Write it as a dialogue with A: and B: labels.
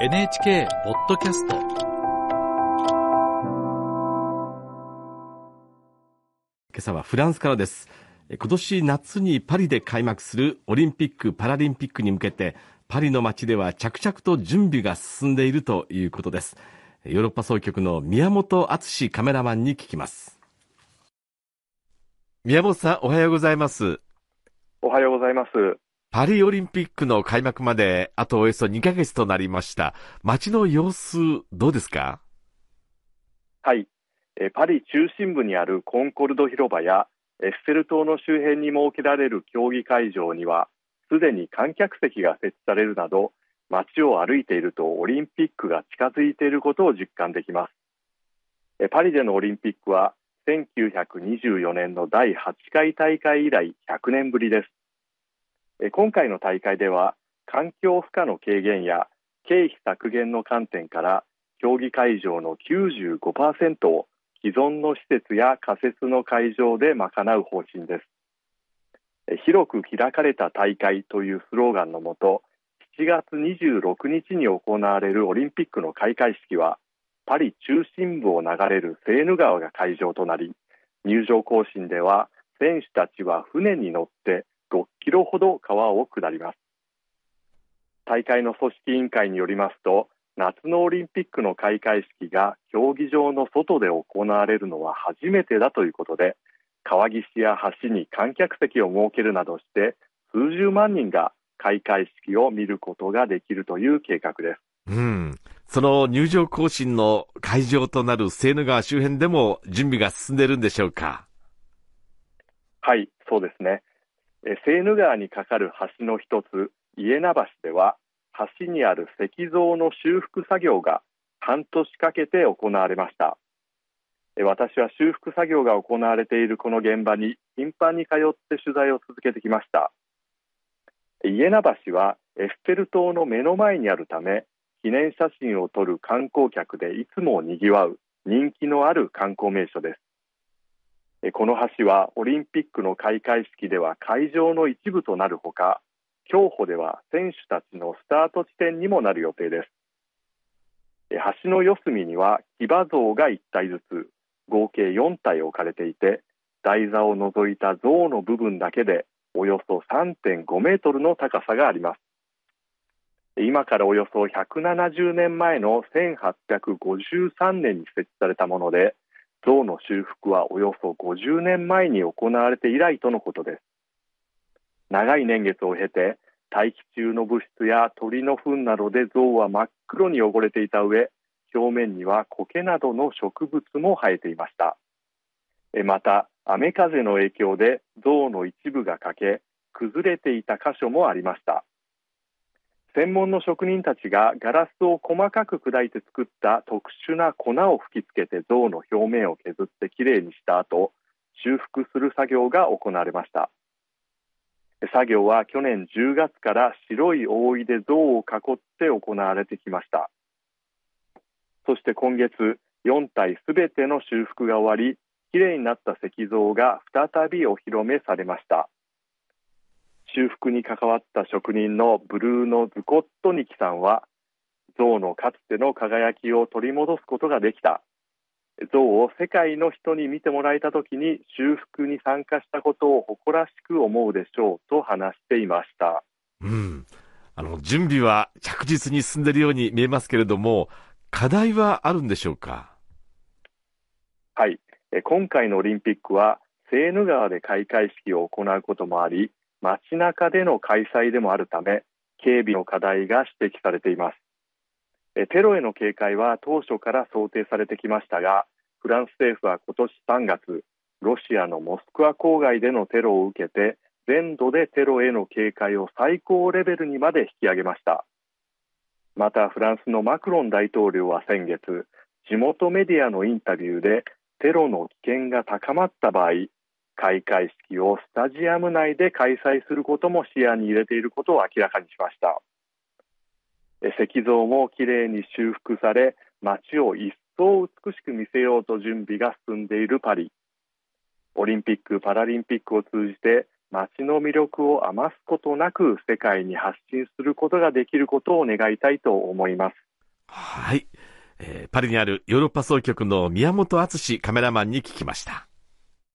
A: NHK ポッドキャスト。
B: 今朝はフランスからです。今年夏にパリで開幕するオリンピック・パラリンピックに向けてパリの街では着々と準備が進んでいるということです。ヨーロッパ総局の宮本敦カメラマンに聞きます。宮本さんおはようございます。
C: おはようございます
B: パリオリンピックの開幕まであとおよそ2ヶ月となりました。街の様子どうですか？
C: はい。パリ中心部にあるコンコルド広場やエッフェル塔の周辺に設けられる競技会場にはすでに観客席が設置されるなど街を歩いているとオリンピックが近づいていることを実感できます。パリでのオリンピックは1924年の第8回大会以来100年ぶりです。今回の大会では環境負荷の軽減や経費削減の観点から競技会場の95%を既存の施設や仮設の会場で賄う方針です。広く開かれた大会というスローガンのもと7月26日に行われるオリンピックの開会式はパリ中心部を流れるセーヌ川が会場となり入場行進では選手たちは船に乗って6キロほど川を下ります大会の組織委員会によりますと夏のオリンピックの開会式が競技場の外で行われるのは初めてだということで川岸や橋に観客席を設けるなどして数十万人が開会式を見ることができるという計画です。
B: うん。その入場行進の会場となるセーヌ川周辺でも準備が進んでいるんでしょうか？
C: はい、そうですね。セーヌ川に架かる橋の一つ、家名橋では、橋にある石像の修復作業が半年かけて行われました。私は修復作業が行われているこの現場に頻繁に通って取材を続けてきました。家名橋はエッフェル塔の目の前にあるため、記念写真を撮る観光客でいつも賑わう人気のある観光名所です。この橋はオリンピックの開会式では会場の一部となるほか競歩では選手たちのスタート地点にもなる予定です。橋の四隅には騎馬像が1体ずつ合計4体置かれていて台座を除いた像の部分だけでおよそ3.5メートルの高さがあります。今からおよそ170年前の1853年に設置されたもので像の修復はおよそ50年前に行われて以来とのことです。長い年月を経て大気中の物質や鳥の糞などで像は真っ黒に汚れていた上表面には苔などの植物も生えていました。また雨風の影響で像の一部が欠け崩れていた箇所もありました。専門の職人たちがガラスを細かく砕いて作った特殊な粉を吹きつけて像の表面を削ってきれいにした後修復する作業が行われました。作業は去年10月から白い覆いで像を囲って行われてきました。そして今月4体すべての修復が終わりきれいになった石像が再びお披露目されました。修復に関わった職人のブルーノ・ズコットニキさんは象のかつての輝きを取り戻すことができた。象を世界の人に見てもらえた時に修復に参加したことを誇らしく思うでしょうと話していました、
B: うん、あの準備は着実に進んでいるように見えますけれども課題はあるんでしょうか？
C: はい。今回のオリンピックはセーヌ川で開会式を行うこともあり街中での開催でもあるため警備の課題が指摘されています。テロへの警戒は当初から想定されてきましたがフランス政府は今年3月ロシアのモスクワ郊外でのテロを受けて全土でテロへの警戒を最高レベルにまで引き上げました。またフランスのマクロン大統領は先月地元メディアのインタビューでテロの危険が高まった場合開会式をスタジアム内で開催することも視野に入れていることを明らかにしました石像もきれいに修復され街を一層美しく見せようと準備が進んでいるパリオリンピック・パラリンピックを通じて街の魅力を余すことなく世界に発信することができることを願いたいと思います。
B: はい。えーパリにあるヨーロッパ総局の宮本敦カメラマンに聞きました。